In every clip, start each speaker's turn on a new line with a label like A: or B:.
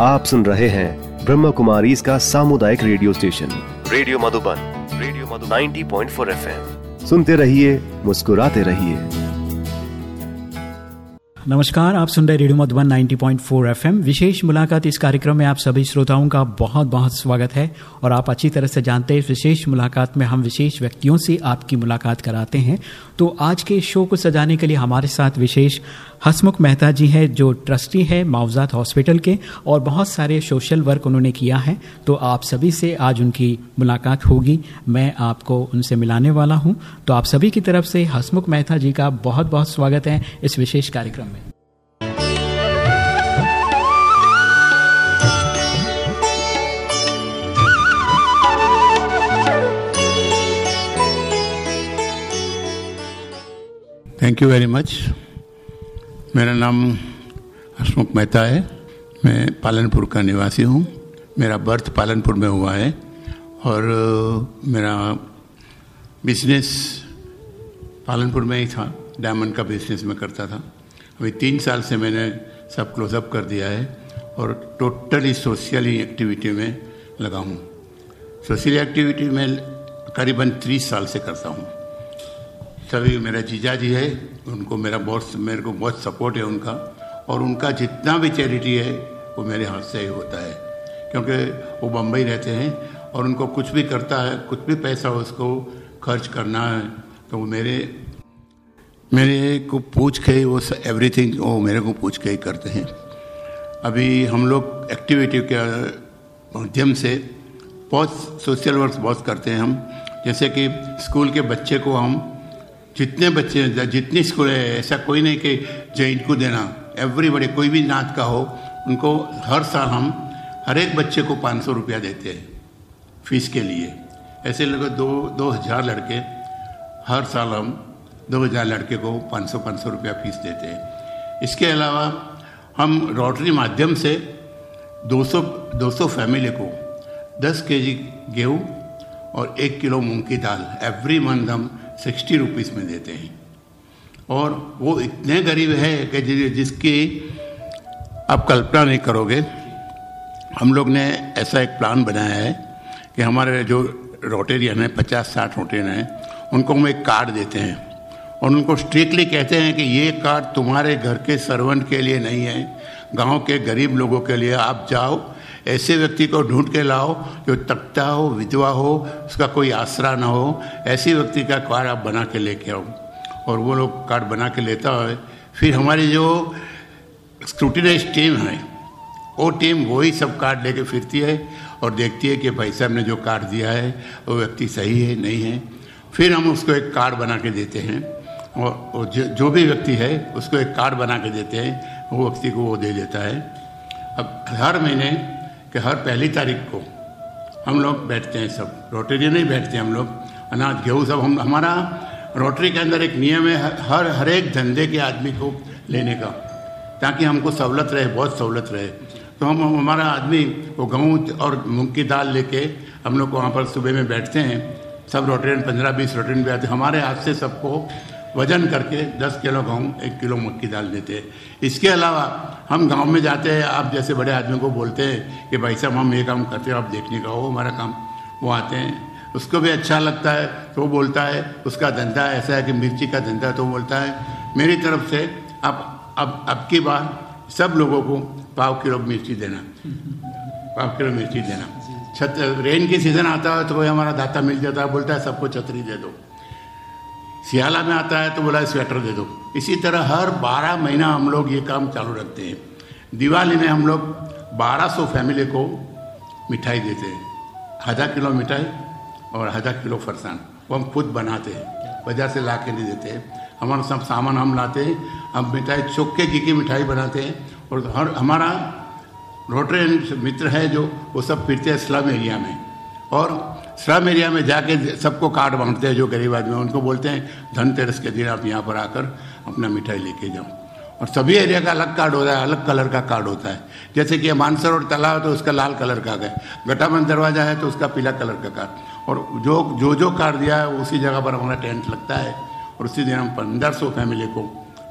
A: आप सुन रहे हैं ब्रह्म कुमारी इसका सामुदायिक radio station. Radio Madhuban radio Madhuban. 90.4 FM. सुनते रहिए मुस्कुराते रहिए।
B: नमस्कार आप सुन रहे रेडियो मधुबन 90.4 एफएम। विशेष मुलाकात इस कार्यक्रम में आप सभी श्रोताओं का बहुत बहुत स्वागत है और आप अच्छी तरह से जानते हैं विशेष मुलाकात में हम विशेष व्यक्तियों से आपकी मुलाकात कराते हैं। तो आज के शो को सजाने के लिए हमारे साथ विशेष हसमुख मेहता जी हैं, जो ट्रस्टी है मावजात हॉस्पिटल के, और बहुत सारे सोशल वर्क उन्होंने किया है। तो आप सभी से आज उनकी मुलाकात होगी। मैं आपको उनसे मिलाने वाला हूँ। तो आप सभी की तरफ़ से हसमुख मेहता जी का बहुत बहुत स्वागत है इस विशेष कार्यक्रम में।
C: थैंक यू वेरी मच मेरा नाम हसमुख मेहता है। मैं पालनपुर का निवासी हूँ। मेरा बर्थ पालनपुर में हुआ है और मेरा बिज़नेस पालनपुर में ही था। डायमंड का बिज़नेस मैं करता था। अभी तीन साल से मैंने सब क्लोजअप कर दिया है और टोटली सोशली एक्टिविटी में लगा हूँ। सोशल एक्टिविटी में करीबन तीस साल से करता हूँ। सभी मेरा जीजा जी है, उनको मेरा बहुत मेरे को बहुत सपोर्ट है उनका, और उनका जितना भी चैरिटी है, वो मेरे हाथ से ही होता है। क्योंकि वो बम्बई रहते हैं, और उनको कुछ भी करता है, कुछ भी पैसा उसको खर्च करना है तो वो मेरे मेरे को पूछ के ही वो एवरीथिंग वो मेरे को पूछ के ही करते हैं। अभी हम लोग एक्टिविटी के माध्यम से बहुत सोशल वर्क बहुत करते हैं हम। जैसे कि स्कूल के बच्चे को हम जितने बच्चे जितनी स्कूल है, ऐसा कोई नहीं कि जैन को देना। एवरीबडी कोई भी नात का हो, उनको हर साल हम हर एक बच्चे को पाँच सौ रुपया देते हैं, फ़ीस के लिए। ऐसे लगभग दो दो हज़ार लड़के, हर साल हम दो हज़ार लड़के को पाँच सौ पाँच सौ रुपया फ़ीस देते हैं। इसके अलावा हम रोटरी माध्यम से 200 200 फैमिली को 10 केजी गेहूँ और एक किलो मूंग की दाल एवरी मंथ हम सिक्सटी रुपीज़ में देते हैं। और वो इतने गरीब है कि जिसकी आप कल्पना नहीं करोगे, हम लोग ने ऐसा एक प्लान बनाया है कि हमारे जो रोटेरियन है पचास साठ रोटेरियन हैं, उनको हम एक कार्ड देते हैं। और उनको स्ट्रिक्टली कहते हैं कि ये कार्ड तुम्हारे घर के सर्वेंट के लिए नहीं है, गाँव के गरीब लोगों के लिए। आप जाओ ऐसे व्यक्ति को ढूंढ के लाओ जो तकता हो विधवा हो उसका कोई आसरा ना हो ऐसे व्यक्ति का कार्ड आप बना के लेके आओ। और वो लोग कार्ड बना के लेता है। फिर हमारी जो स्क्रूटिनाइज टीम है वो टीम वही सब कार्ड लेके फिरती है और देखती है कि भाई साहब ने जो कार्ड दिया है वो व्यक्ति सही है नहीं है। फिर हम उसको एक कार्ड बना के देते हैं। और जो, जो भी व्यक्ति है उसको एक कार्ड बना के देते हैं। वो व्यक्ति को वो दे देता है। अब हर महीने कि हर पहली तारीख को हम लोग बैठते हैं सब। रोटरी नहीं बैठते हम लोग। अनाज, गेहूँ सब हम, हमारा रोटरी के अंदर एक नियम है हर हर एक धंधे के आदमी को लेने का, ताकि हमको सहूलत रहे, बहुत सहूलत रहे। तो हम हमारा आदमी, वो गेहूँ और मूंग की दाल लेके हम लोग वहाँ पर सुबह में बैठते हैं। सब रोटेरियन पंद्रह बीस रोटेरियन भी आते हमारे हाथ से सबको वज़न करके 10 किलो गेहूँ एक किलो मक्की दाल देते हैं। इसके अलावा हम गाँव में जाते हैं आप जैसे बड़े आदमी को बोलते हैं कि भाई साहब हम ये काम करते हो आप देखने का हो हमारा काम वो आते हैं। उसको भी अच्छा लगता है तो वो बोलता है उसका धंधा ऐसा है कि मिर्ची का धंधा तो बोलता है मेरी तरफ़ से अब अब अब की बार सब लोगों को पाव किलो मिर्ची देना पाव किलो मिर्ची देना। छत रेन की सीज़न आता है तो कोई हमारा दाता मिल जाता है बोलता है सबको छतरी दे दो। सियाला में आता है तो बोला, स्वेटर दे दो। इसी तरह हर बारह महीना हम लोग ये काम चालू रखते हैं। दिवाली में हम लोग बारह सौ फैमिली को मिठाई देते हैं। हज़ार किलो मिठाई और हज़ार किलो फरसान। वो हम खुद बनाते हैं। बाज़ार से ला के नहीं देते हैं। हमारा सब सामान हम लाते हैं। हम मिठाई चौके घी की मिठाई बनाते हैं। और हर, हमारा रोटरी मित्र है जो, वो सब फिरते हैं स्लम एरिया में। और श्रम एरिया में जाके सबको कार्ड बांटते हैं, जो गरीब आदमी उनको बोलते हैं धनतेरस के दिन आप यहाँ पर आकर अपना मिठाई लेके जाओ। और सभी एरिया का अलग कार्ड होता है, अलग कलर का कार्ड होता है। जैसे कि मानसर और तालाब है तो उसका लाल कलर का है। गटामन दरवाज़ा है तो उसका पीला कलर का कार्ड और जो जो जो कार्ड दिया है, उसी जगह पर हमारा टेंट लगता है, और उसी दिन हम पंद्रह सौ फैमिली को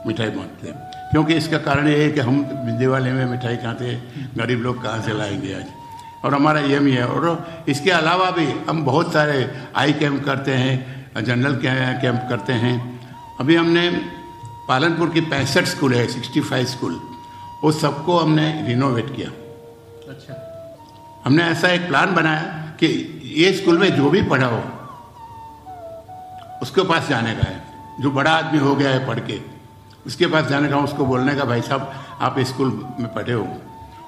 C: मिठाई बांटते हैं। क्योंकि इसका कारण ये है कि हम दिवाली में मिठाई खाते हैं। गरीब लोग कहाँ से लाएँगे आज? और हमारा ये भी है। और इसके अलावा भी हम बहुत सारे आई कैंप करते हैं जनरल कैंप करते हैं। अभी हमने पालनपुर की पैंसठ स्कूल है सिक्सटी फाइव स्कूल। वो सबको हमने रिनोवेट किया। अच्छा। हमने ऐसा एक प्लान बनाया कि ये स्कूल में जो भी पढ़ा हो उसके पास जाने का है। जो बड़ा आदमी हो गया है पढ़ के उसके पास जाने का उसको बोलने का भाई साहब आप स्कूल में पढ़े हो।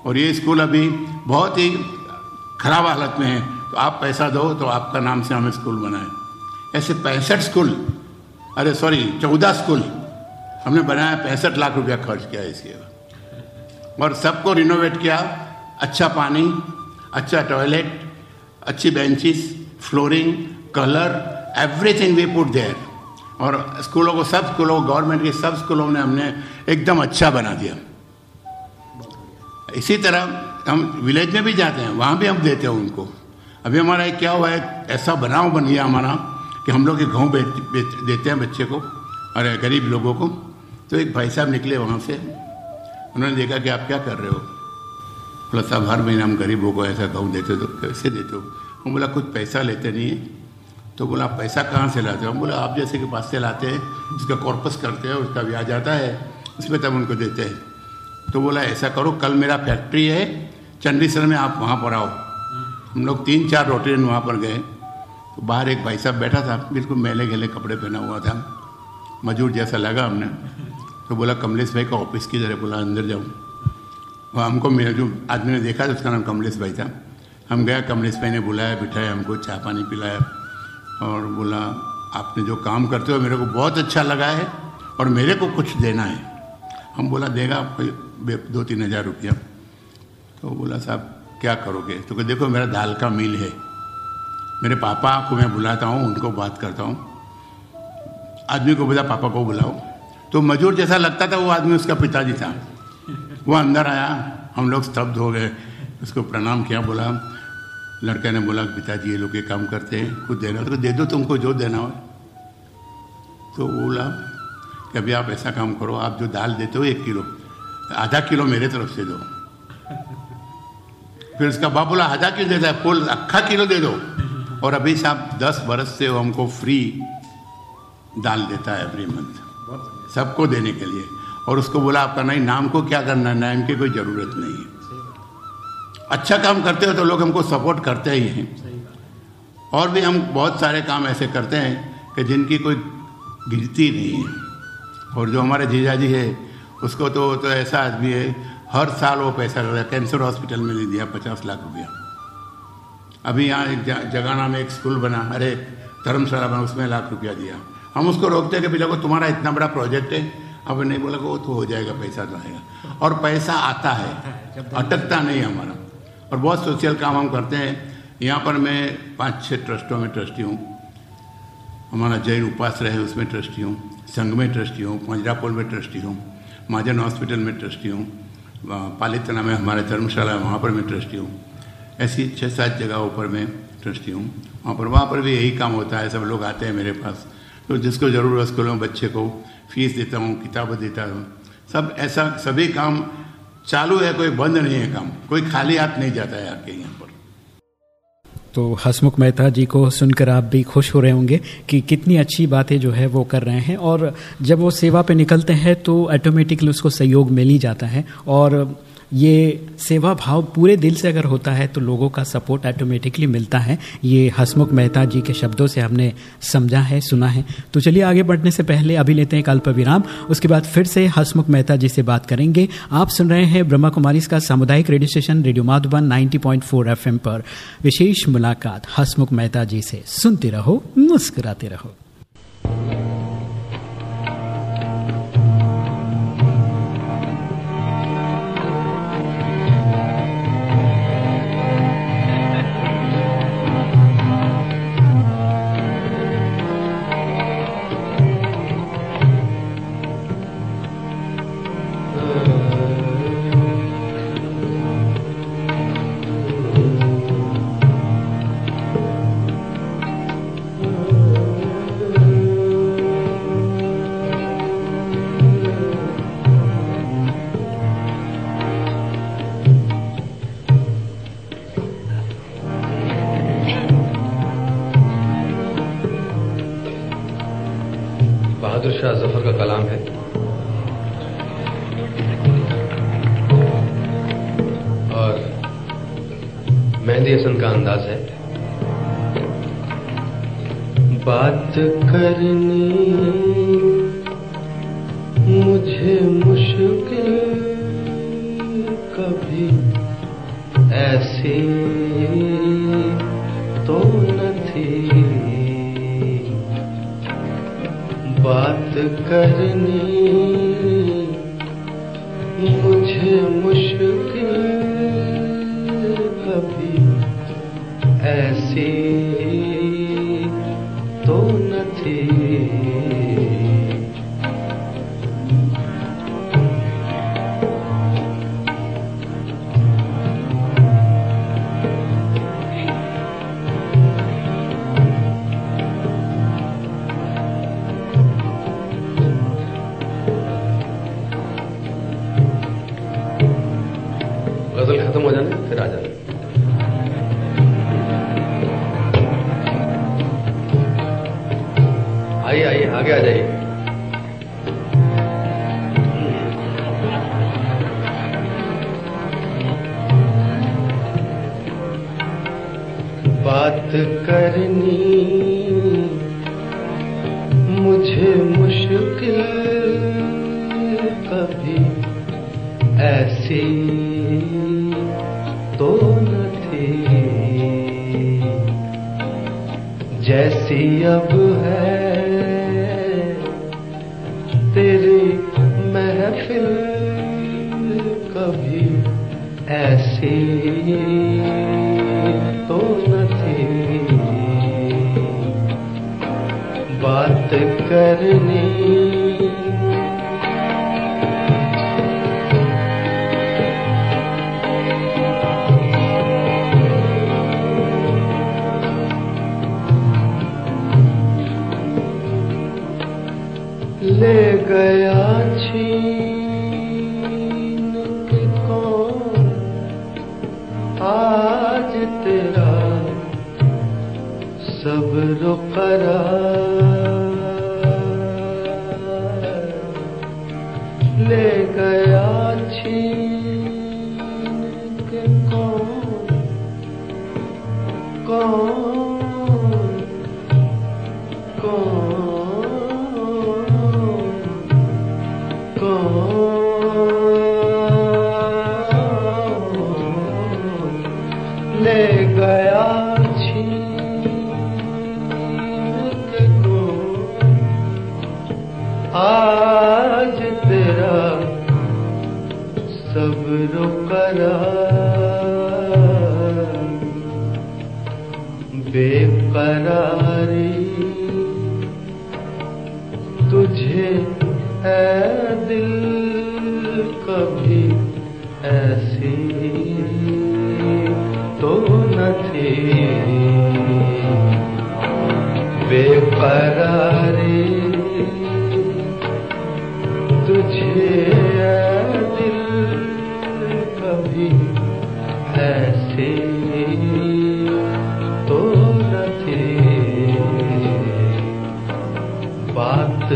C: और ये स्कूल अभी बहुत ही खराब हालत में है तो आप पैसा दो तो आपका नाम से हम स्कूल बनाए। ऐसे पैंसठ स्कूल, अरे सॉरी चौदह स्कूल, हमने बनाया, पैंसठ लाख रुपया खर्च किया इसके और सबको रिनोवेट किया अच्छा पानी अच्छा टॉयलेट अच्छी benches flooring colour everything we put there और स्कूलों को, सब स्कूलों गवर्नमेंट के सब स्कूलों ने हमने एकदम अच्छा बना दिया। इसी तरह हम विलेज में भी जाते हैं, वहाँ भी हम देते हैं उनको। अभी हमारा एक क्या हुआ है, ऐसा बनाव बन गया हमारा कि हम लोग के गाँव देते हैं बच्चे को, और गरीब लोगों को। तो एक भाई साहब निकले वहाँ से, उन्होंने देखा कि आप क्या कर रहे हो? बोला, साहब, हर महीने हम गरीबों को ऐसा गाँव देते तो कैसे देते हो? हम बोला, कुछ पैसा लेते नहीं है। तो बोला, आप पैसा कहाँ से लाते हो? हम बोला, आप जैसे के पास से लाते हैं उसका कॉर्पस करते हैं, उसका ब्याज आता है, उसमें तब उनको देते हैं। तो बोला ऐसा करो कल मेरा फैक्ट्री है चंडीसर में आप वहाँ पर आओ। हम लोग तीन चार रोटेन वहाँ पर गए। तो बाहर एक भाई साहब बैठा था बिल्कुल मेले घेले कपड़े पहना हुआ था मजूर जैसा लगा हमने। तो बोला कमलेश भाई का ऑफ़िस की तरह बोला अंदर जाऊँ वहाँ हमको मेरा जो आदमी ने देखा था उसका नाम कमलेश भाई था। हम गया कमलेश भाई ने बुलाया बिठाया हमको चाय पानी पिलाया और बोला आपने जो काम करते हो मेरे को बहुत अच्छा लगा है और मेरे को कुछ देना है। हम बोला देगा आपको दो तीन हज़ार रुपया। तो बोला, साहब, क्या करोगे? तो कह, देखो, मेरा दाल का मिल है। मेरे पापा को मैं बुलाता हूँ, उनको बात करता हूँ। आदमी को बोला, पापा को बुलाओ। तो मजूर जैसा लगता था, वो आदमी उसका पिताजी था। वो अंदर आया, हम लोग स्तब्ध हो गए। उसको प्रणाम किया, बोला, लड़के ने बोला, पिताजी, ये लोग ये काम करते हैं, कुछ देना तो दे दो तुमको, जो देना हो। तो बोला कि, अभी आप ऐसा काम करो, आप जो दाल देते हो, एक किलो आधा किलो मेरे तरफ़ से दो। फिर उसका बाप बोला, आधा किलो देता है फुल अक्खा किलो दे दो। और अभी साहब दस बरस से वो हमको फ्री दाल देता है एवरी मंथ सबको देने के लिए। और उसको बोला, आपका नहीं, नाम को क्या करना नाम की कोई ज़रूरत नहीं है। अच्छा काम करते हो तो लोग हमको सपोर्ट करते ही हैं। और भी हम बहुत सारे काम ऐसे करते हैं कि जिनकी कोई गिनती नहीं है। और जो हमारे जीजा जी है उसको तो तो ऐसा आदमी है, हर साल वो पैसा कर कैंसर हॉस्पिटल में दे दिया, पचास लाख रुपया। अभी यहाँ एक जगाना में एक स्कूल बना, अरे, धर्मशाला बना, उसमें लाख रुपया दिया। हम उसको रोकते हैं कि भैया को तुम्हारा इतना बड़ा प्रोजेक्ट है। अब नहीं बोला, वो तो हो जाएगा, पैसा तो आएगा। और पैसा आता है, अटकता नहीं हमारा। और बहुत सोशल काम हम करते हैं। यहाँ पर मैं पाँच छः ट्रस्टों में ट्रस्टी हूँ। हमारा जैन उपाश्रय है, उसमें ट्रस्टी हूँ। संघ में ट्रस्टी हूँ। पंजरापुर में ट्रस्टी हूँ। महाजन हॉस्पिटल में ट्रस्टी हूँ पालितना में हमारा धर्मशाला है, वहाँ पर मैं ट्रस्टी हूँ। ऐसी छः सात जगहों पर मैं ट्रस्टी हूँ। वहाँ पर वहाँ पर भी यही काम होता है, सब लोग आते हैं मेरे पास। तो जिसको ज़रूरत स्कूलों बच्चे को फ़ीस देता हूँ, किताबें देता हूँ। सब ऐसा, सभी काम चालू है, कोई बंद नहीं है काम। कोई खाली हाथ नहीं जाता है आपके यहाँ।
B: तो हसमुख मेहता जी को सुनकर आप भी खुश हो रहे होंगे कि कितनी अच्छी बातें जो है वो कर रहे हैं। और जब वो सेवा पे निकलते हैं तो ऑटोमेटिकली उसको सहयोग मिल ही जाता है। और ये सेवा भाव पूरे दिल से अगर होता है तो लोगों का सपोर्ट ऑटोमेटिकली मिलता है। ये हसमुख मेहता जी के शब्दों से हमने समझा है, सुना है। तो चलिए आगे बढ़ने से पहले अभी लेते हैं अल्प विराम। उसके बाद फिर से हसमुख मेहता जी से बात करेंगे। आप सुन रहे हैं ब्रह्मा कुमारी का सामुदायिक radio station, radio Madhuban 90.4 FM पर। विशेष मुलाकात हसमुख मेहता जी से। सुनते रहो, मुस्कुराते रहो।
D: मुश्किल कभी ऐसी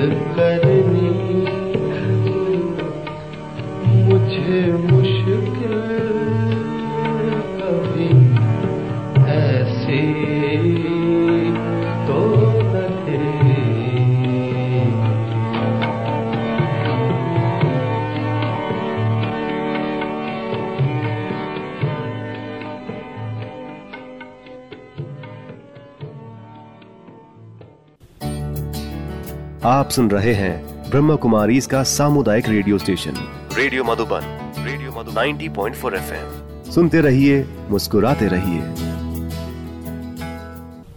D: बात
A: आप सुन रहे हैं ब्रह्म कुमारी इसका सामुदायिक radio station. Radio Madhuban radio Madhuban. 90.4 FM. सुनते रहिए मुस्कुराते रहिए।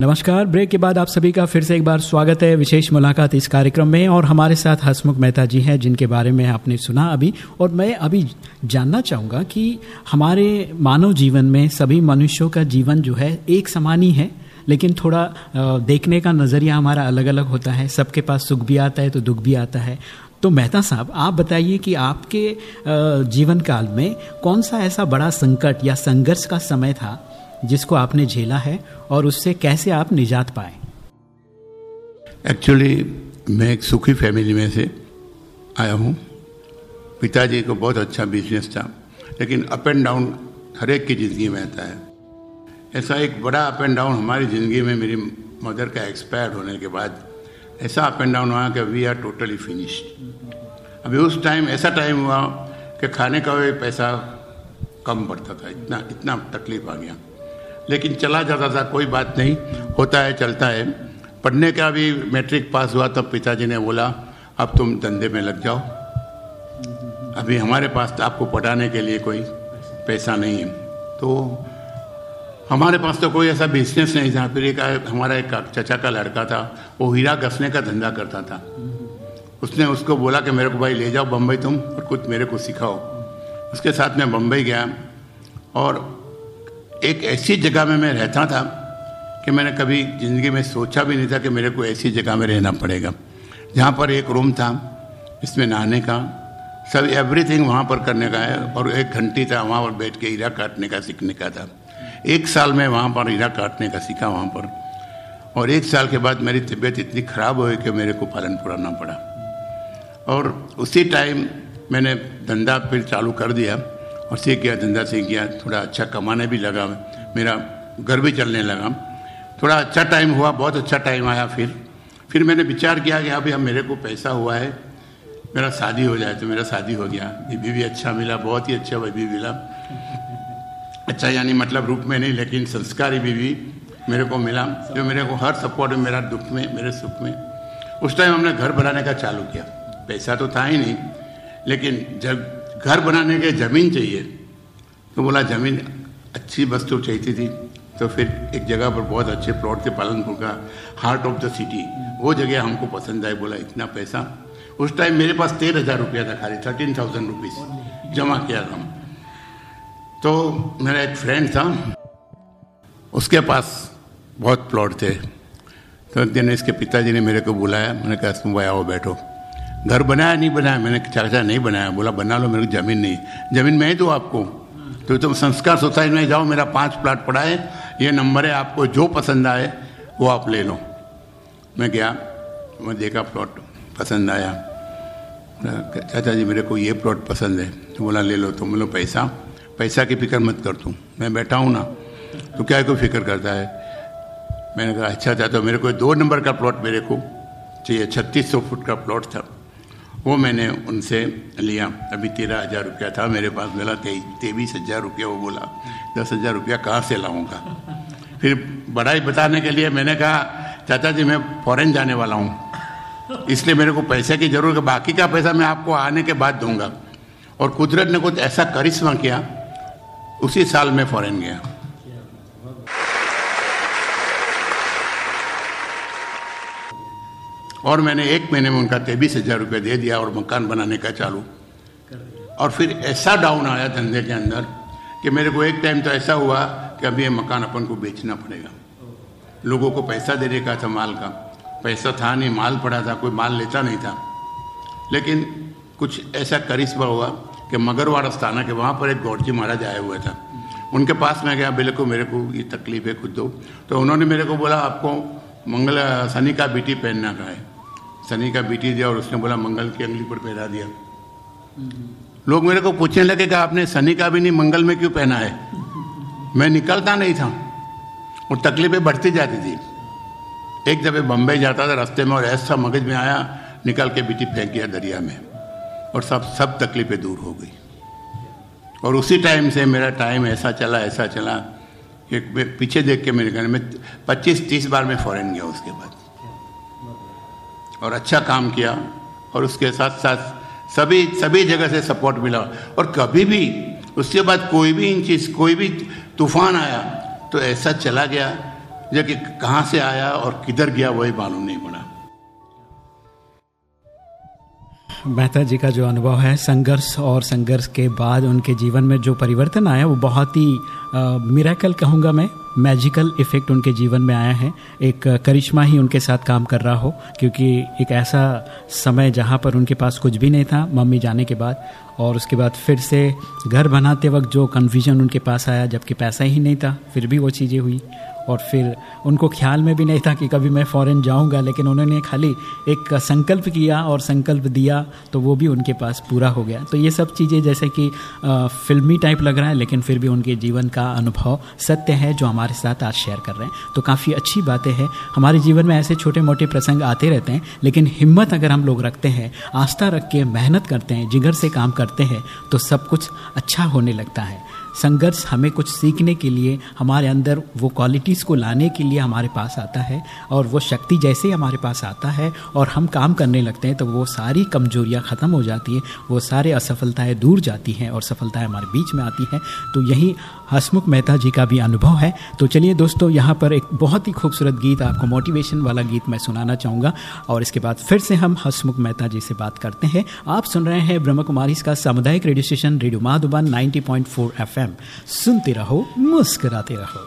B: नमस्कार ब्रेक के बाद आप सभी का फिर से एक बार स्वागत है। विशेष मुलाकात इस कार्यक्रम में और हमारे साथ हसमुख मेहता जी हैं जिनके बारे में आपने सुना अभी। और मैं अभी जानना चाहूँगा कि हमारे मानव जीवन में सभी मनुष्यों का जीवन जो है एक समान ही है। लेकिन थोड़ा देखने का नज़रिया हमारा अलग अलग होता है। सबके पास सुख भी आता है तो दुख भी आता है। तो मेहता साहब, आप बताइए कि आपके जीवन काल में कौन सा ऐसा बड़ा संकट या संघर्ष का समय था जिसको आपने झेला है और उससे कैसे आप निजात पाए?
C: एक्चुअली मैं एक सुखी फैमिली में से आया हूँ। पिताजी को बहुत अच्छा बिज़नेस था, लेकिन अप एंड डाउन हर एक की ज़िंदगी में आता है। ऐसा एक बड़ा अप एंड डाउन हमारी ज़िंदगी में मेरी मदर का एक्सपायर होने के बाद, ऐसा अप एंड डाउन हुआ कि वी आर टोटली फिनिश्ड अभी उस टाइम ऐसा टाइम हुआ कि खाने का भी पैसा कम पड़ता था, इतना इतना तकलीफ़ आ गया। लेकिन चला जाता था, कोई बात नहीं, होता है, चलता है। पढ़ने का भी मैट्रिक पास हुआ, तब पिताजी ने बोला, अब तुम धंधे में लग जाओ। अभी हमारे पास आपको पढ़ाने के लिए कोई पैसा नहीं है। तो हमारे पास तो कोई ऐसा बिज़नेस नहीं था। फिर एक, हमारा एक चचा का लड़का था, वो हीरा घसने का धंधा करता था। उसने उसको बोला कि मेरे को भाई ले जाओ बम्बई तुम और कुछ मेरे को सिखाओ। उसके साथ मैं बम्बई गया और एक ऐसी जगह में मैं रहता था कि मैंने कभी ज़िंदगी में सोचा भी नहीं था कि मेरे को ऐसी जगह में रहना पड़ेगा। जहाँ पर एक रूम था, इसमें नहाने का, सब एवरीथिंग वहाँ पर करने का है और एक घंटी था, वहाँ पर बैठ के हीरा काटने का, सीखने का था। एक साल में वहाँ पर हीरा काटने का सीखा वहाँ पर। और एक साल के बाद मेरी तबीयत इतनी ख़राब हुई कि मेरे को पालन पुराना पड़ा। और उसी टाइम मैंने धंधा फिर चालू कर दिया और सीख गया, धंधा सीख गया। थोड़ा अच्छा कमाने भी लगा। मेरा घर भी चलने लगा। थोड़ा अच्छा टाइम हुआ, बहुत अच्छा टाइम आया फिर। फिर मैंने विचार किया कि अभी हम मेरे को पैसा हुआ है, मेरा शादी हो जाए तो मेरा शादी हो गया। बीबी भी अच्छा मिला, बहुत ही अच्छा बीबी मिला। अच्छा यानी मतलब रूप में नहीं, लेकिन संस्कारी बीवी मेरे को मिला, जो मेरे को हर सपोर्ट में, मेरा दुख में, मेरे सुख में। उस टाइम हमने घर बनाने का चालू किया। पैसा तो था ही नहीं, लेकिन जब घर बनाने के ज़मीन चाहिए तो बोला ज़मीन अच्छी वस्तु चाहिए थी। तो फिर एक जगह पर बहुत अच्छे प्लॉट थे, पालनपुर का हार्ट ऑफ़ द सिटी वो जगह हमको पसंद आई, बोला इतना पैसा। उस टाइम मेरे पास तेरह हज़ार रुपया था खाली थर्टीन थाउज़ेंड रुपीज़ जमा किया था तो मेरा एक फ्रेंड था। उसके पास बहुत प्लॉट थे। तो एक दिन इसके पिताजी ने मेरे को बुलाया। मैंने कहा, तुम भाई आओ, बैठो। घर बनाया, नहीं बनाया? मैंने चाचा, नहीं बनाया। बोला, बना लो, मेरे को ज़मीन नहीं ज़मीन मैं ही दूँ आपको। तो तुम संस्कार सोसाइटी में जाओ, मेरा पाँच प्लाट पड़ा है ये नंबर है आपको, जो पसंद आए, वो आप ले लो। मैं गया, मैं देखा प्लॉट पसंद आया। चाचा जी, मेरे को ये प्लॉट पसंद है। तो बोला, ले लो, तुम लो पैसा। पैसा की फ़िक्र मत कर तू। मैं बैठा हूँ ना तो क्या कोई फ़िक्र करता है? मैंने कहा अच्छा चाहता तो मेरे को दो नंबर का प्लॉट मेरे को चाहिए, छत्तीस सौ फुट का प्लॉट था। वो मैंने उनसे लिया। अभी तेरह हज़ार रुपया था मेरे पास, बोला तेईस हज़ार रुपया, वो बोला, दस हज़ार रुपया कहाँ से लाऊँगा? फिर बड़ाई बताने के लिए मैंने कहा, चाचा जी, मैं फॉरेन जाने वाला हूँ, इसलिए मेरे को पैसे की ज़रूरत है, बाकी का पैसा मैं आपको आने के बाद दूँगा। और कुदरत ने कुछ ऐसा करिश्मा किया उसी साल में फॉरेन गया। और मैंने एक महीने में उनका तेईस हज़ार रुपये दे दिया और मकान बनाने का चालू। और फिर ऐसा डाउन आया धंधे के अंदर कि मेरे को एक टाइम तो ऐसा हुआ कि अभी ये मकान अपन को बेचना पड़ेगा। लोगों को पैसा देने का था माल का। पैसा था नहीं, माल पड़ा था, कोई माल लेता नहीं था। लेकिन कुछ ऐसा करिश्मा हुआ कि मगरवाड़ा स्थाना के वहाँ पर एक गौरजी महाराज आया हुआ था। उनके पास में गया, बिल्कुल मेरे को ये तकलीफ़ है खुद दो। तो उन्होंने मेरे को बोला, आपको मंगल, शनि का बीटी पहनना का है। शनि का बीटी दिया और उसने बोला, मंगल की अंगली पर पहना दिया। लोग मेरे को पूछने लगे कि आपने शनि का भी नहीं, मंगल में क्यों पहना है? मैं निकलता नहीं था और तकलीफें बढ़ती जाती थी। एक जब बम्बई जाता था, रास्ते में और ऐसा मगज में आया, निकल के बीटी फेंक गया दरिया में। और सब सब तकलीफें दूर हो गई। और उसी टाइम से मेरा टाइम ऐसा चला ऐसा चला कि पीछे देख के मेरे घर में पच्चीस, तीस बार मैं फॉरेन गया उसके बाद। और अच्छा काम किया और उसके साथ साथ सभी सभी जगह से सपोर्ट मिला। और कभी भी, उसके बाद कोई भी इन चीज़, कोई भी तूफ़ान आया तो ऐसा चला गया जो कि कहाँ से आया और किधर गया, वही मालूम नहीं पड़ा।
B: मेहता जी का जो अनुभव है, संघर्ष और संघर्ष के बाद उनके जीवन में जो परिवर्तन आया, वो बहुत ही मिराकल कहूँगा मैं। मैजिकल इफ़ेक्ट उनके जीवन में आया है। एक करिश्मा ही उनके साथ काम कर रहा हो, क्योंकि एक ऐसा समय जहाँ पर उनके पास कुछ भी नहीं था, मम्मी जाने के बाद,
E: और उसके बाद फिर से घर बनाते वक्त जो कन्फ्यूज़न उनके पास आया, जबकि पैसा ही नहीं था, फिर भी वो चीज़ें हुई। और फिर उनको ख्याल में भी नहीं था कि कभी मैं फ़ॉरेन जाऊँगा, लेकिन उन्होंने खाली एक संकल्प किया और संकल्प दिया तो वो भी उनके पास पूरा हो गया। तो ये सब चीज़ें जैसे कि फिल्मी टाइप लग रहा है, लेकिन फिर भी उनके जीवन का अनुभव सत्य है, जो हमारे साथ आज शेयर कर रहे हैं। तो काफ़ी अच्छी बातें हैं। हमारे जीवन में ऐसे छोटे मोटे प्रसंग आते रहते हैं, लेकिन हिम्मत अगर हम लोग रखते हैं, आस्था रख के मेहनत करते हैं, जिगर से काम करते हैं तो सब कुछ अच्छा होने लगता है। संघर्ष हमें कुछ सीखने के लिए, हमारे अंदर वो क्वालिटीज़ को लाने के लिए हमारे पास आता है, और वो शक्ति जैसे ही हमारे पास आता है, और हम काम करने लगते हैं तो वो सारी कमजोरियाँ ख़त्म हो जाती हैं, वो सारे असफलताएँ दूर जाती हैं, और सफलताएँ हमारे बीच में आती हैं। तो यही हसमुख मेहता जी का भी अनुभव है। तो चलिए दोस्तों, यहाँ पर एक बहुत ही खूबसूरत गीत आपको मोटिवेशन वाला गीत मैं सुनाना चाहूँगा और इसके बाद फिर से हम हसमुख मेहता जी से बात करते हैं। आप सुन रहे हैं ब्रह्म कुमारी का सामुदायिक radio station, radio Madhuban 90.4 FM. सुनते रहो, मुस्कराते रहो।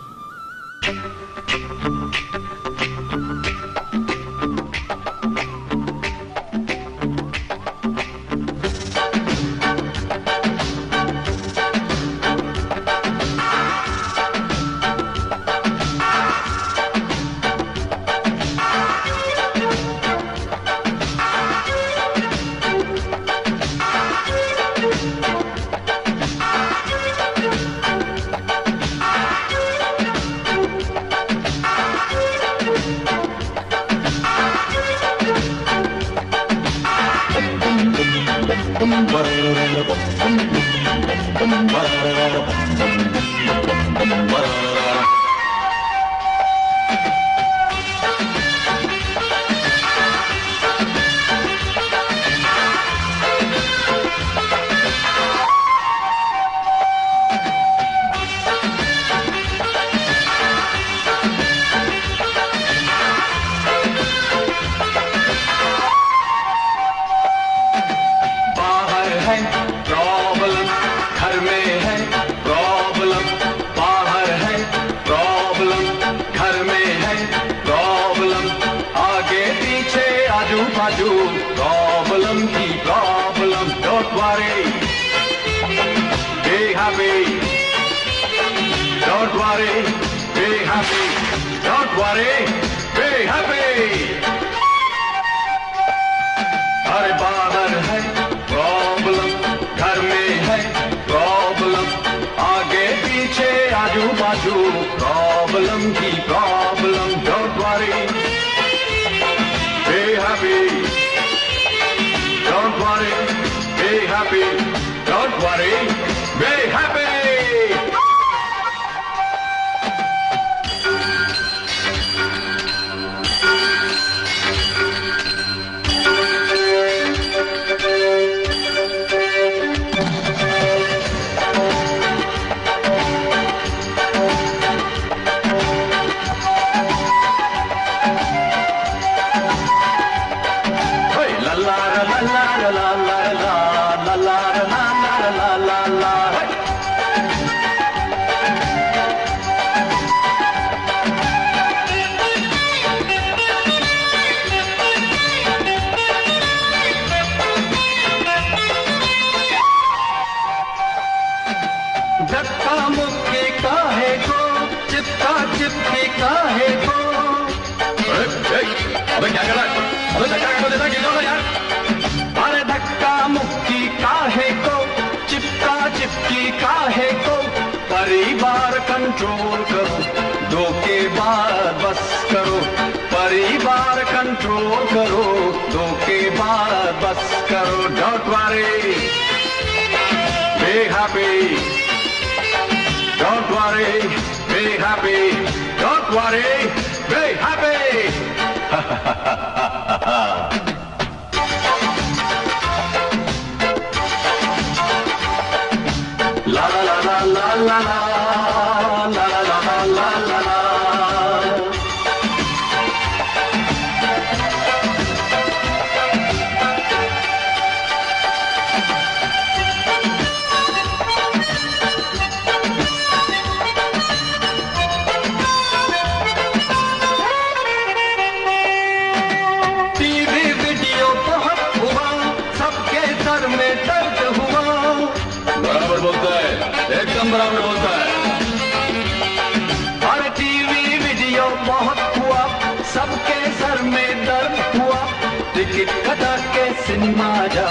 E: टिकट कटा के सिनेमा जा,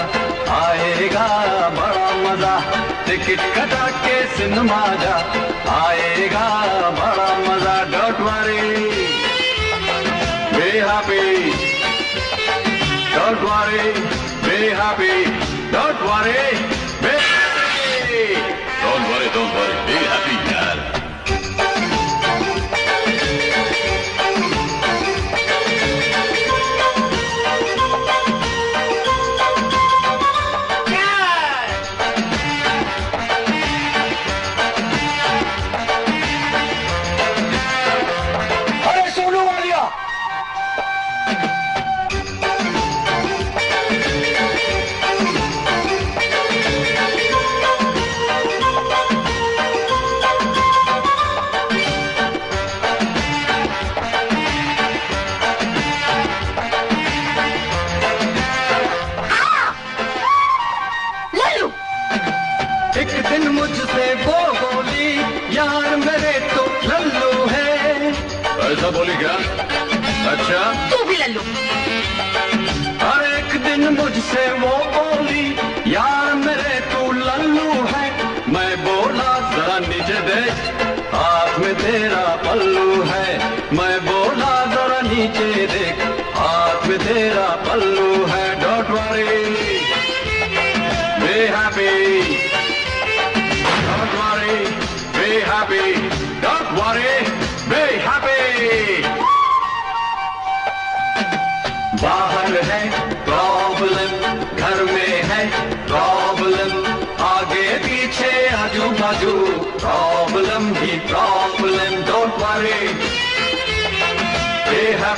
E: आएगा बड़ा मज़ा। टिकट कटा के सिनेमा जा, आएगा बड़ा मज़ा। Dot worry, bay happy don't worry dot happy don't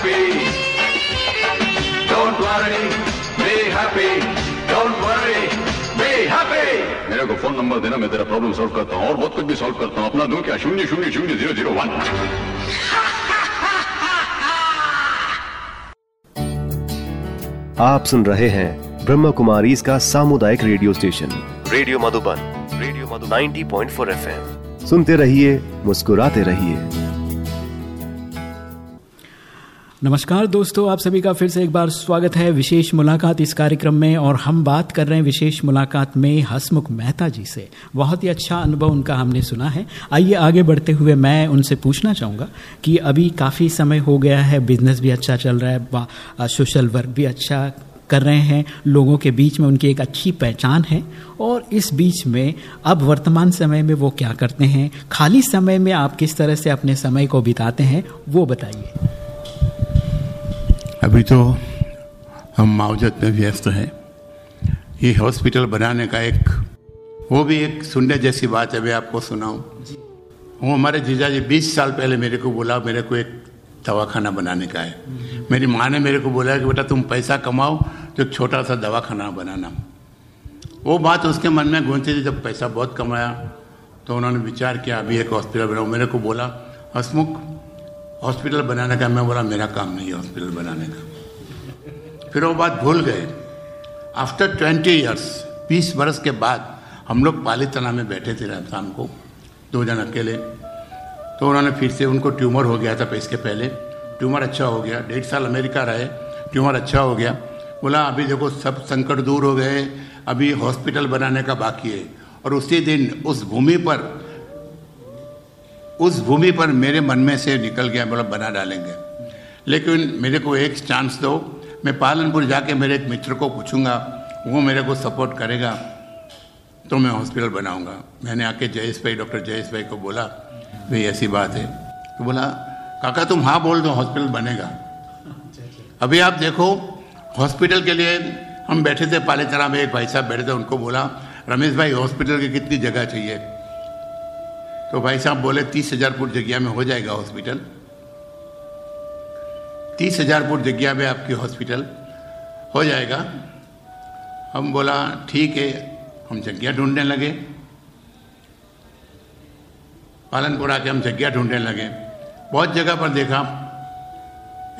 E: be happy don't worry be happy don't worry be happy
F: मेरे को फ़ोन नंबर देना मैं तेरा प्रॉब्लम सॉल्व करता हूँ और बहुत कुछ भी सॉल्व करता हूँ। अपना दूँ क्या? शून्य शून्य शून्य ज़ीरो ज़ीरो वन
A: आप सुन रहे हैं ब्रह्म कुमारी इसका सामुदायिक radio station. Radio Madhuban radio Madhu 90.4 FM. सुनते रहिए मुस्कुराते रहिए।
B: नमस्कार दोस्तों, आप सभी का फिर से एक बार स्वागत है विशेष मुलाकात इस कार्यक्रम में और हम बात कर रहे हैं विशेष मुलाकात में हसमुख मेहता जी से। बहुत ही अच्छा अनुभव उनका हमने सुना है। आइए आगे बढ़ते हुए मैं उनसे पूछना चाहूँगा कि अभी काफ़ी समय हो गया है बिज़नेस भी अच्छा चल रहा है सोशल वर्क भी अच्छा कर रहे हैं, लोगों के बीच में उनकी एक अच्छी पहचान है और इस बीच में अब वर्तमान समय में वो क्या करते हैं, खाली समय में आप किस तरह से अपने समय को बिताते हैं, वो बताइए।
C: अभी तो हम मावजत में व्यस्त हैं। ये हॉस्पिटल बनाने का एक वो भी एक सुनने जैसी बात है मैं आपको सुनाऊं। वो हमारे जीजा जी बीस साल पहले मेरे को बोला मेरे को एक दवाखाना बनाने का है। मेरी माँ ने मेरे को बोला कि बेटा तुम पैसा कमाओ तो एक छोटा सा दवाखाना बनाना। वो बात उसके मन में गूंजती थी जब पैसा बहुत कमाया तो उन्होंने विचार किया अभी एक हॉस्पिटल बनाओ। मेरे को बोला हसमुख हॉस्पिटल बनाने का, मैं बोला, मेरा काम नहीं है हॉस्पिटल बनाने का। फिर वो बात भूल गए। आफ्टर ट्वेंटी ईयर्स बीस बरस के बाद हम लोग पाली तना में बैठे थे शाम को, दो जन अकेले। तो उन्होंने फिर से उनको ट्यूमर हो गया था इसके पहले। ट्यूमर अच्छा हो गया। डेढ़ साल अमेरिका रहे, ट्यूमर अच्छा हो गया। बोला, अभी देखो, सब संकट दूर हो गए, अभी हॉस्पिटल बनाने का बाकी है। और उसी दिन, उस भूमि पर उस भूमि पर मेरे मन में से निकल गया मतलब बना डालेंगे। लेकिन मेरे को एक चांस दो। मैं पालनपुर जाके मेरे एक मित्र को पूछूँगा, वो मेरे को सपोर्ट करेगा तो मैं हॉस्पिटल बनाऊँगा। मैंने आके जयेश भाई डॉक्टर जयेश भाई को बोला, भाई, ऐसी बात है। तो बोला, काका, तुम हाँ बोल दो हॉस्पिटल बनेगा। अभी आप देखो हॉस्पिटल के लिए हम बैठे थे पालेचरा में एक भाई साहब बैठे थे, उनको बोला, रमेश भाई हॉस्पिटल की कितनी जगह चाहिए? तो भाई साहब बोले, तीस हज़ार फुट जगह में हो जाएगा हॉस्पिटल। तीस हज़ार फुट जगह में आपकी हॉस्पिटल हो जाएगा। हम बोला, ठीक है। हम जगह ढूँढने लगे। पालनपुर आके हम जगह ढूँढने लगे। बहुत जगह पर देखा।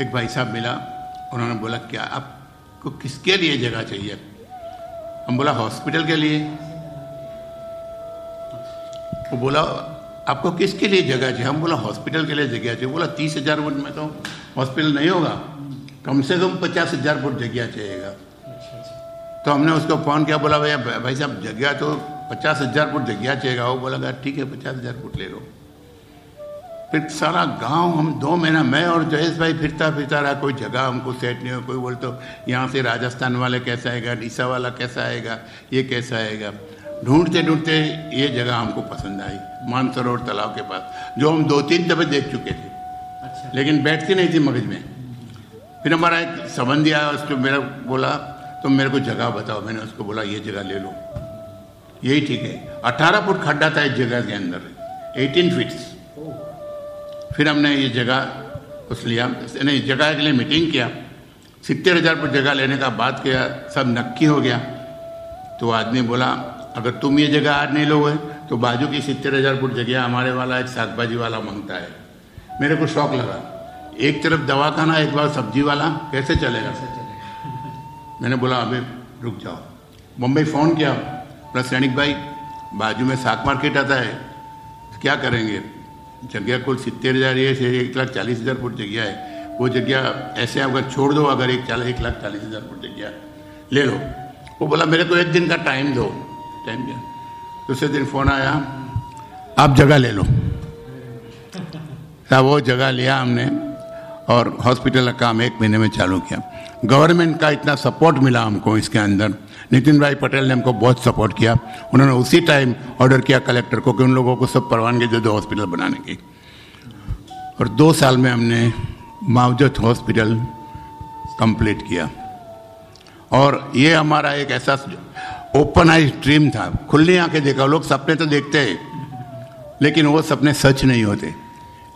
C: एक भाई साहब मिला। उन्होंने बोला, क्या आपको किसके लिए जगह चाहिए? हम बोला, हॉस्पिटल के लिए। वो बोला आपको किसके लिए जगह चाहिए? हम बोला हॉस्पिटल के लिए जगह चाहिए। बोला, तीस हज़ार फुट में तो हॉस्पिटल नहीं होगा। कम से कम पचास हज़ार फुट जगह चाहिएगा। तो हमने उसको फ़ोन किया, बोला, भैया भाई साहब, जगह तो पचास हज़ार फुट जगह चाहिएगा। वो बोला ठीक है, पचास हज़ार फुट ले लो। फिर सारा गाँव, हम दो महीना, मैं और जयेश भाई फिरता फिरता रहा। कोई जगह हमको सेट नहीं हो कोई बोले तो यहाँ से राजस्थान वाले कैसा आएगा डीसा वाला कैसा आएगा, ये कैसा आएगा? ढूंढते ढूंढते ये जगह हमको पसंद आई। मानसरोवर तालाब के पास जो हम दो तीन दफे देख चुके थे। अच्छा। लेकिन बैठती नहीं थी मगज में। फिर हमारा एक संबंधी आया उसको मेरा बोला तो मेरे को जगह बताओ। मैंने उसको बोला ये जगह ले लो। यही ठीक है। अठारह फुट खड्डा था इस जगह के अंदर एटीन फीट्स फिर हमने ये जगह उस लिया नहीं जगह के लिए मीटिंग किया। सितर हज़ार फुट जगह लेने का बात किया सब नक्की हो गया। तो आदमी बोला अगर तुम ये जगह आज नहीं लोगे तो बाजू की सितर हज़ार फुट जगह हमारे वाला एक शाकभाजी वाला माँगता है। मेरे को शौक लगा। एक तरफ़ दवाखाना एक बार सब्ज़ी वाला कैसे चलेगा? मैंने बोला अभी रुक जाओ। मुंबई फ़ोन किया। प्लस सैनिक भाई बाजू में साग मार्केट आता है क्या करेंगे? जगह कुल सितर हज़ार ये से एक लाख चालीस हज़ार फुट जगह है। वो जगह ऐसे अगर छोड़ दो अगर एक चालीस एक लाख चालीस हज़ार फुट जगह। ले लो। वो बोला मेरे को एक दिन का टाइम दो। टाइम दिया दूसरे दिन फ़ोन आया, आप जगह ले लो। वो जगह लिया हमने और हॉस्पिटल का काम एक महीने में चालू किया। गवर्नमेंट का इतना सपोर्ट मिला हमको इसके अंदर। नितिन भाई पटेल ने हमको बहुत सपोर्ट किया। उन्होंने उसी टाइम ऑर्डर किया कलेक्टर को कि उन लोगों को सब परवानगी दे दो हॉस्पिटल बनाने की। और दो साल में हमने मावजत हॉस्पिटल कंप्लीट किया। और ये हमारा एक ऐसा ओपन आई ड्रीम था। खुली आँखें देखा। लोग सपने तो देखते हैं, लेकिन वो सपने सच नहीं होते।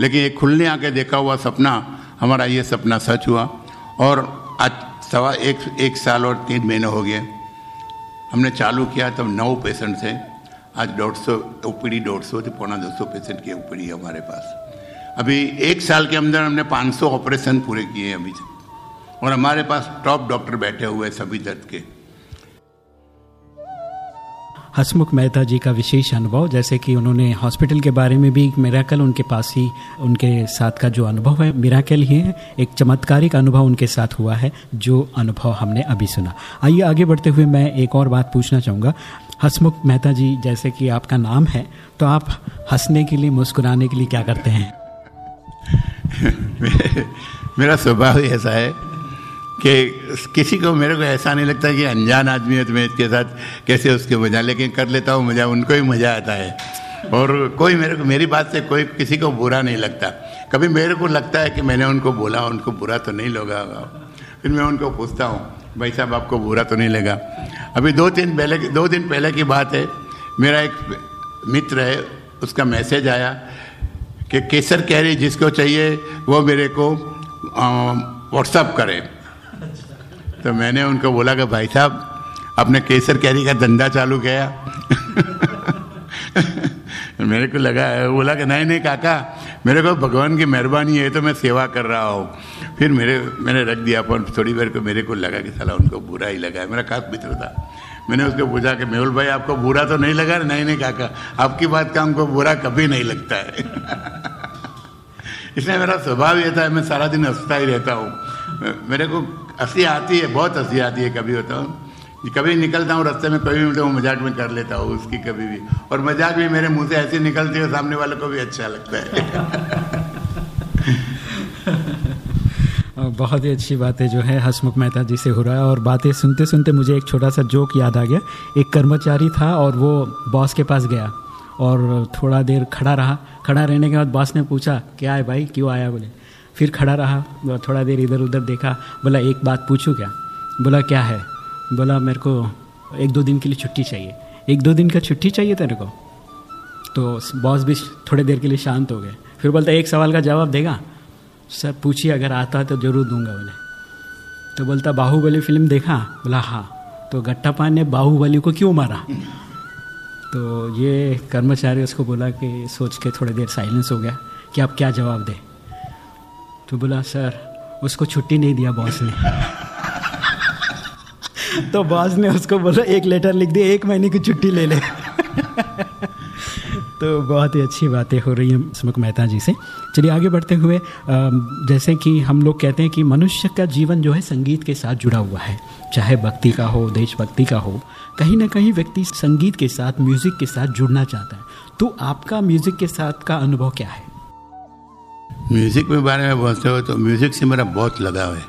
C: लेकिन एक खुली आँखें देखा हुआ सपना, हमारा ये सपना सच हुआ। और आज सवा एक एक साल और तीन महीने हो गए। हमने चालू किया तब नौ पेशेंट थे। आज डेढ़ सौ ओ पी डी डेढ़ सौ थे, पौना दो सौ पेशेंट की ओ पी हमारे पास। अभी एक साल के अंदर हमने पाँच सौ ऑपरेशन पूरे किए अभी। और हमारे पास टॉप डॉक्टर बैठे हुए सभी दर्द के।
B: हसमुख मेहता जी का विशेष अनुभव, जैसे कि उन्होंने हॉस्पिटल के बारे में भी मेराकल उनके पास ही, उनके साथ का जो अनुभव है, मेराकल ही है, एक चमत्कारिक अनुभव उनके साथ हुआ है, जो अनुभव हमने अभी सुना। आइए आगे बढ़ते हुए मैं एक और बात पूछना चाहूँगा। हसमुख मेहता जी, जैसे कि आपका नाम है तो आप हंसने के लिए, मुस्कुराने के लिए क्या करते हैं?
C: मेरा स्वभाव ऐसा है कि किसी को मेरे को ऐसा नहीं लगता कि अनजान आदमी है तो मैं इसके साथ कैसे उसके मज़ा, लेकिन कर लेता हूँ मज़ा, उनको ही मज़ा आता है। और कोई मेरे को, मेरी बात से कोई किसी को बुरा नहीं लगता। कभी मेरे को लगता है कि मैंने उनको बोला, उनको बुरा तो नहीं लगा। फिर मैं उनको पूछता हूँ, भाई साहब, आपको बुरा तो नहीं लगा? अभी दो दिन पहले, दो दिन पहले की बात है, मेरा एक मित्र है, उसका मैसेज आया कि केसर कैरी जिसको चाहिए, वो मेरे को व्हाट्सअप करे। तो मैंने उनको बोला कि भाई साहब अपने केसर कैरी का धंधा चालू किया। मेरे को लगा, बोला कि नहीं नहीं काका, मेरे को भगवान की मेहरबानी है तो मैं सेवा कर रहा हूँ। फिर मेरे, मैंने रख दिया पर थोड़ी देर को मेरे को लगा कि साला उनको बुरा ही लगा है, मेरा खास मित्र था। मैंने उसको पूछा कि मेहुल भाई, आपको बुरा तो नहीं लगा? नहीं नहीं काका, आपकी बात का हमको बुरा कभी नहीं लगता है। इसलिए मेरा स्वभाव यह था, मैं सारा दिन हंसता ही रहता हूँ। मेरे को हँसी आती है, बहुत हँसी आती है कभी होता हूँ कभी निकलता हूँ, रास्ते में कभी हूँ मज़ाक में कर लेता हूँ उसकी कभी भी। और मज़ाक भी मेरे मुँह से ऐसी निकलती है, सामने वाले को भी अच्छा लगता है।
B: बहुत ही अच्छी बातें जो है हसमुख मेहता जी से हो रहा है और बातें सुनते सुनते मुझे एक छोटा सा जोक याद आ गया। एक कर्मचारी था और वो बॉस के पास गया और थोड़ा देर खड़ा रहा। खड़ा रहने के बाद बॉस ने पूछा, क्या है भाई? क्यों आया? बोले। फिर खड़ा रहा थोड़ा देर इधर उधर देखा, बोला, एक बात पूछूँ क्या? बोला, क्या है? बोला, मेरे को एक दो दिन के लिए छुट्टी चाहिए। एक दो दिन का छुट्टी चाहिए तेरे को? तो बॉस भी थोड़े देर के लिए शांत हो गए। फिर बोलता, एक सवाल का जवाब देगा? सर, पूछिए, अगर आता है तो ज़रूर दूँगा बोले। तो बोलता, बाहुबली फ़िल्म देखा? बोला हाँ। तो गट्टापान ने बाहुबली को क्यों मारा? तो ये कर्मचारी उसको बोला कि सोच के थोड़ी देर साइलेंस हो गया कि आप क्या जवाब दें। तो बोला सर उसको छुट्टी नहीं दिया बॉस ने. तो बॉस ने उसको बोला एक लेटर लिख दिया एक महीने की छुट्टी ले ले. तो बहुत ही अच्छी बातें हो रही हैं सुमुख मेहता जी से। चलिए आगे बढ़ते हुए जैसे कि हम लोग कहते हैं कि मनुष्य का जीवन जो है संगीत के साथ जुड़ा हुआ है। चाहे भक्ति का हो देशभक्ति का हो कहीं ना कहीं व्यक्ति संगीत के साथ म्यूज़िक के साथ जुड़ना चाहता है। तो आपका म्यूज़िक के साथ का अनुभव क्या है?
C: म्यूज़िक के बारे में बोलते हो तो म्यूज़िक से मेरा बहुत लगाव है।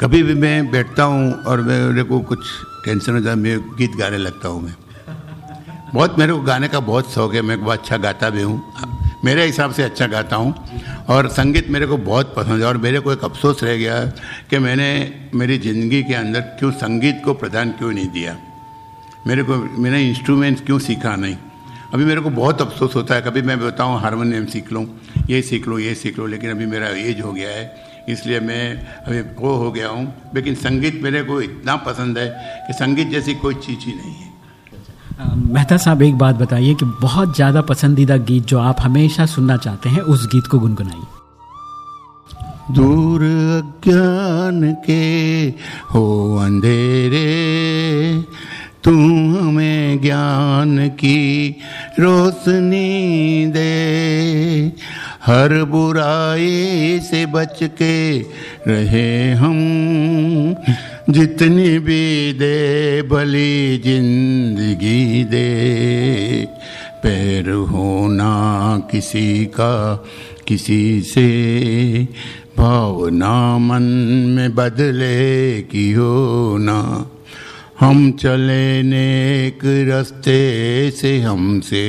C: कभी भी मैं बैठता हूँ और मेरे को कुछ टेंशन है मैं गीत गाने लगता हूँ मैं। बहुत मेरे को गाने का बहुत शौक है, मैं बहुत अच्छा गाता भी हूँ। मेरे हिसाब से अच्छा गाता हूँ और संगीत मेरे को बहुत पसंद है और मेरे को एक अफसोस रह गया कि मैंने मेरी ज़िंदगी के अंदर क्यों संगीत को प्रदान क्यों नहीं दिया। मेरे को, मैंने इंस्ट्रूमेंट्स क्यों सीखा नहीं? अभी मेरे को बहुत अफसोस होता है, कभी मैं बताऊँ हारमोनियम सीख लूँ ये सीख लो ये सीख लो लेकिन अभी मेरा एज हो गया है इसलिए मैं अभी वो हो गया हूँ। लेकिन संगीत मेरे को इतना पसंद है कि संगीत जैसी कोई चीज़ ही नहीं है।
B: मेहता साहब एक बात बताइए कि बहुत ज़्यादा पसंदीदा गीत जो आप हमेशा सुनना चाहते हैं उस गीत को गुनगुनाइए।
C: दूर अज्ञान के हो अंधेरे तू हमें ज्ञान की रोशनी दे। हर बुराई से बच के रहे हम। जितनी भी दे भली ज़िंदगी दे, पैर होना किसी का किसी से। भावना मन में बदले की होना हम चले नेक रास्ते से हमसे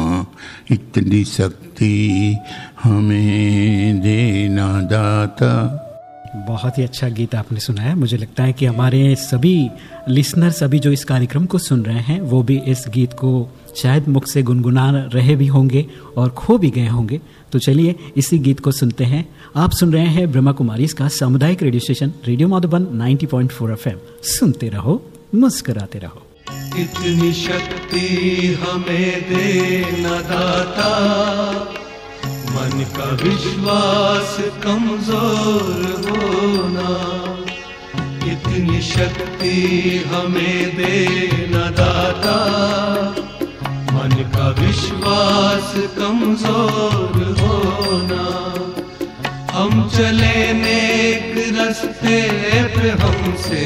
C: इतनी शक्ति हमें देना दाता।
B: बहुत ही अच्छा गीत आपने सुनाया। मुझे लगता है कि हमारे सभी लिसनर सभी जो इस कार्यक्रम को सुन रहे हैं, वो भी इस गीत को शायद मुख से गुनगुना रहे भी होंगे और खो भी गए होंगे। तो चलिए, इसी गीत को सुनते हैं। आप सुन रहे हैं ब्रह्मा कुमारी इसका सामुदायिक radio station, radio Madhuban 90.4 FM. सुनते रहो, मुस्कराते रहो।
G: इतनी शक्ति हमें दे न दाता। मन का विश्वास कमज़ोर होना। इतनी शक्ति हमें दे न दाता। मन का विश्वास कमज़ोर होना। हम चले नेक रास्ते पे हमसे।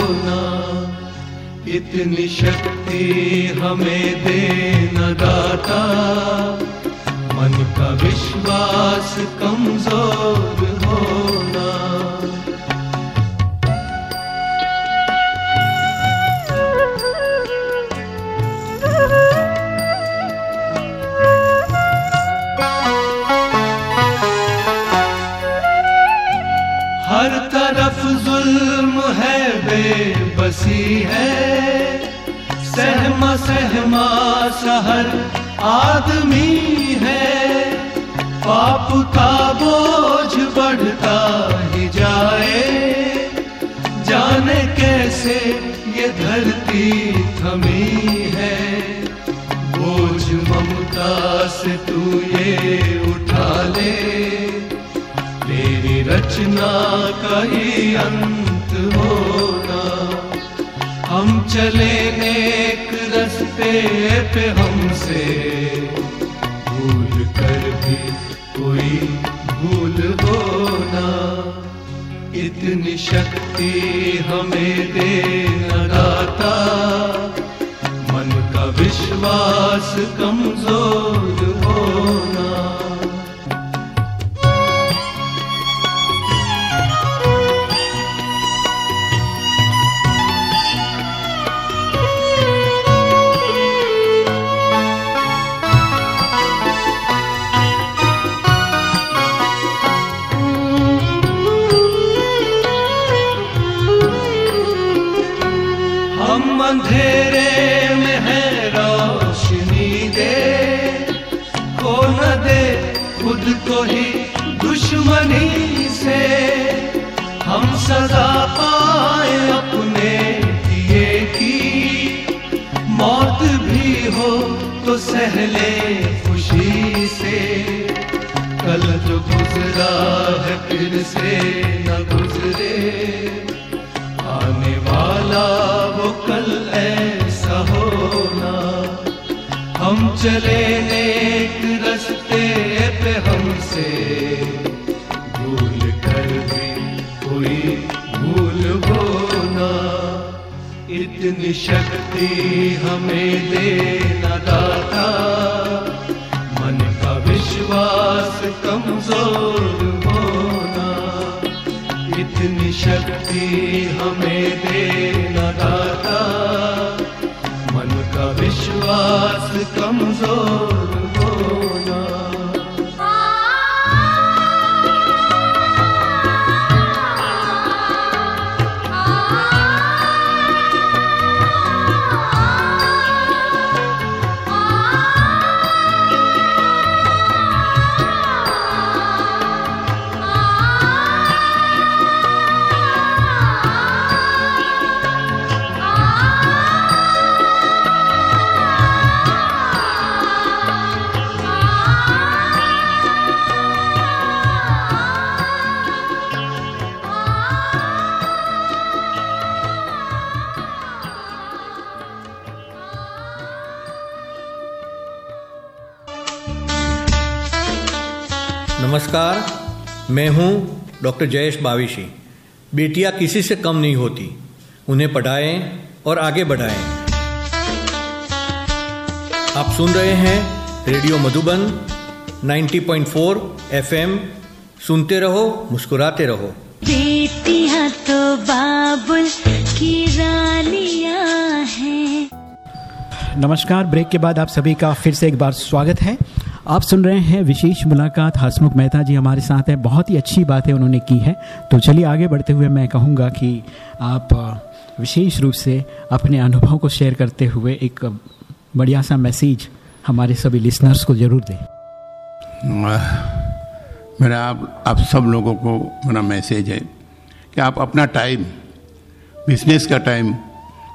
G: इतनी शक्ति हमें दे न दाता। मन का विश्वास कमज़ोर होना। हर तरफ़ जुल्म है, बेबसी है। सहमा शहर आदमी है। पाप का बोझ बढ़ता ही जाए। जाने कैसे ये धरती थमी है। बोझ ममता से तू ये उठा ले। तेरी रचना का ही अंत होना। हम चले नेक रास्ते पे हमसे। भूल कर भी कोई भूल हो ना। इतनी शक्ति हमें दे दाता। मन का विश्वास कमज़ोर विश्वास कमज़ोर।
H: मैं हूँ डॉक्टर जयेश बाविशी। बेटियाँ किसी से कम नहीं होती। उन्हें पढ़ाएँ और आगे बढ़ाएँ। आप सुन रहे हैं रेडियो मधुबन 90.4 एफएम। सुनते रहो मुस्कुराते रहो।
I: बेटियाँ तो बाबुल की रानियाँ हैं।
B: नमस्कार ब्रेक के बाद आप सभी का फिर से एक बार स्वागत है। आप सुन रहे हैं विशेष मुलाकात हसमुख मेहता जी हमारे साथ हैं। बहुत ही अच्छी बातें उन्होंने की है। तो चलिए आगे बढ़ते हुए मैं कहूँगा कि आप विशेष रूप से अपने अनुभव को शेयर करते हुए एक बढ़िया सा मैसेज हमारे सभी लिसनर्स को ज़रूर दें।
C: मेरा आप आप सब लोगों को मेरा मैसेज है कि आप अपना टाइम, बिज़नेस का टाइम,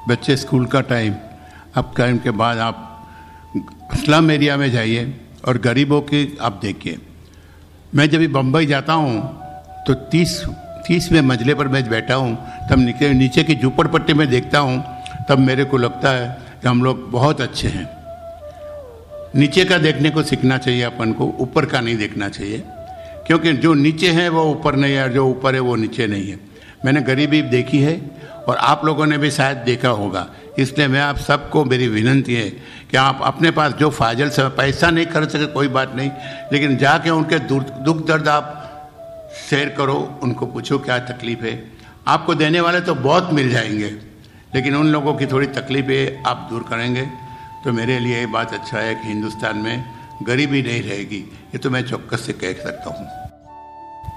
C: बच्चे स्कूल का टाइम, अब टाइम के बाद आप स्लम एरिया में जाइए। और गरीबों की, आप देखिए। मैं जब बम्बई जाता हूँ तो तीस, तीसवें मंजिले पर मैं बैठा हूँ, तब नीचे नीचे की झूपड़पट्टी में देखता हूँ, तब मेरे को लगता है कि हम लोग बहुत अच्छे हैं। नीचे का देखने को सीखना चाहिए अपन को, ऊपर का नहीं देखना चाहिए, क्योंकि जो नीचे है वो ऊपर नहीं है जो ऊपर है वो नीचे नहीं है। मैंने गरीबी देखी है, और आप लोगों ने भी शायद देखा होगा, इसलिए मैं आप सबको मेरी विनंती है कि आप अपने पास जो फाजल से पैसा नहीं खर्च सके, कोई बात नहीं, लेकिन जाके उनके दुख दर्द आप शेयर करो, उनको पूछो क्या तकलीफ़ है। आपको देने वाले तो बहुत मिल जाएँगे, लेकिन उन लोगों की थोड़ी तकलीफें आप दूर करेंगे। तो मेरे लिए ये बात अच्छा है कि हिंदुस्तान में गरीबी नहीं रहेगी, ये तो मैं चौक्कस से कह सकता हूँ।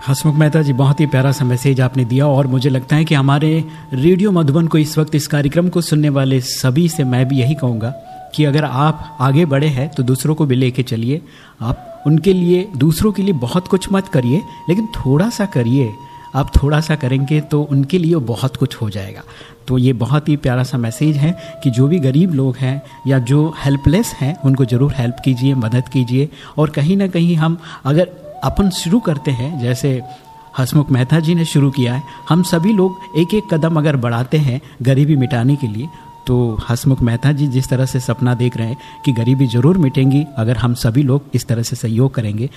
B: हसमुख मेहता जी, बहुत ही प्यारा सा मैसेज आपने दिया, और मुझे लगता है कि हमारे रेडियो मधुबन को इस वक्त इस कार्यक्रम को सुनने वाले सभी से मैं भी यही कहूँगा। कि अगर आप आगे बढ़े हैं तो दूसरों को भी लेके चलिए। आप उनके लिए, दूसरों के लिए बहुत कुछ मत करिए, लेकिन थोड़ा सा करिए। आप थोड़ा सा करेंगे तो उनके लिए बहुत कुछ हो जाएगा। तो ये बहुत ही प्यारा सा मैसेज है कि जो भी गरीब लोग हैं, या जो हेल्पलेस हैं, उनको ज़रूर हेल्प कीजिए, मदद कीजिए। और कहीं ना कहीं हम अगर अपन शुरू करते हैं, जैसे हसमुख मेहता जी ने शुरू किया है, हम सभी लोग एक एक कदम अगर बढ़ाते हैं गरीबी मिटाने के लिए तो हसमुख मेहता जी जिस तरह से सपना देख रहे हैं कि गरीबी ज़रूर मिटेंगी, अगर हम सभी लोग इस तरह से सहयोग करेंगे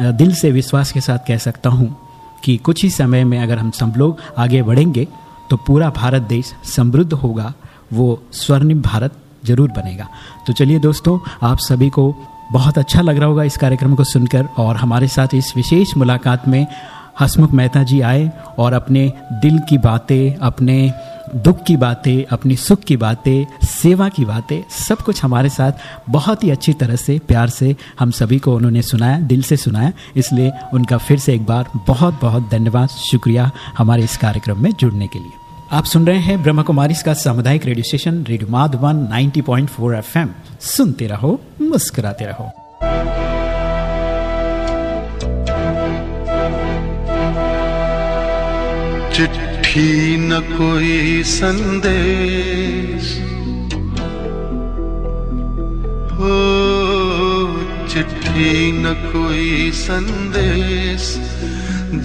B: दिल से विश्वास के साथ कह सकता हूँ कि कुछ ही समय में अगर हम सब लोग आगे बढ़ेंगे तो पूरा भारत देश समृद्ध होगा, वो स्वर्णिम भारत ज़रूर बनेगा। तो चलिए दोस्तों, आप सभी को बहुत अच्छा लग रहा होगा इस कार्यक्रम को सुनकर, और हमारे साथ इस विशेष मुलाकात में हसमुख मेहता जी आए और अपने दिल की बातें, अपने दुख की बातें, अपनी सुख की बातें, सेवा की बातें, सब कुछ हमारे साथ बहुत ही अच्छी तरह से, प्यार से हम सभी को उन्होंने सुनाया, दिल से सुनाया। इसलिए उनका फिर से एक बार बहुत बहुत धन्यवाद, शुक्रिया हमारे इस कार्यक्रम में जुड़ने के लिए। आप सुन रहे हैं ब्रह्म कुमारी का सामुदायिक radio station, radio Madhuban 90.4 FM. सुनते रहो, मुस्कुराते रहो।
J: चिट्ठी न कोई संदेश। हो, चिट्ठी न कोई संदेश।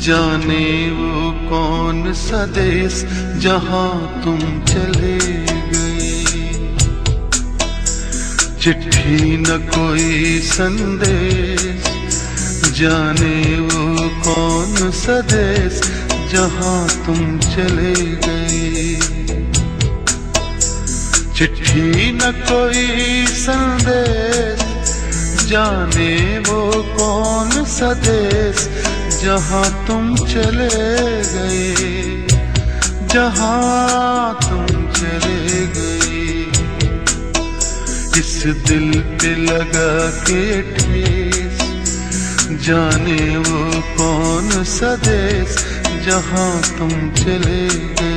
J: जाने वो कौन सा देश जहाँ तुम चले गए। चिट्ठी न कोई संदेश। जाने वो कौन सा देश जहाँ तुम चले गए। चिट्ठी न कोई संदेश, जाने वो कौन सदेश देश जहाँ तुम चले गए। जहाँ तुम चले गए। इस दिल पे लगा के ठेस, जाने वो कौन सा देश जहाँ तुम चले गए।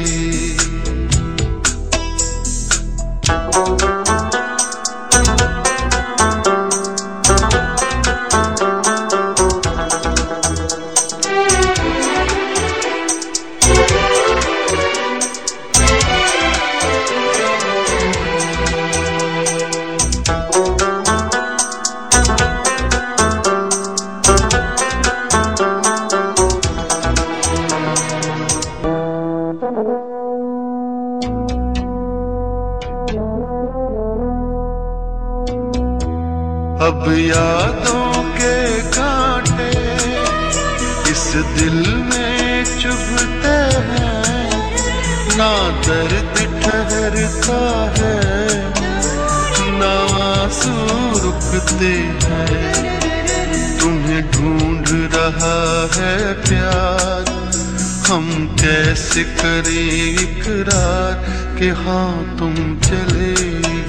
J: कैसे करें इकरार कि हाँ तुम चले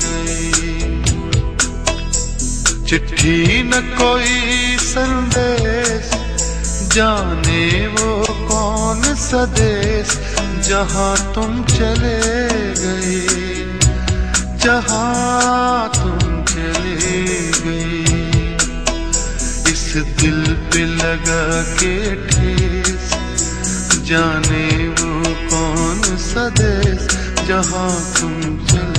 J: गए। चिट्ठी न कोई संदेश, जाने वो कौन सदेश देश जहाँ तुम चले गए, जहाँ तुम चले गए। इस दिल पे लगा के ठेस, जाने वो जहाँ तुम चले।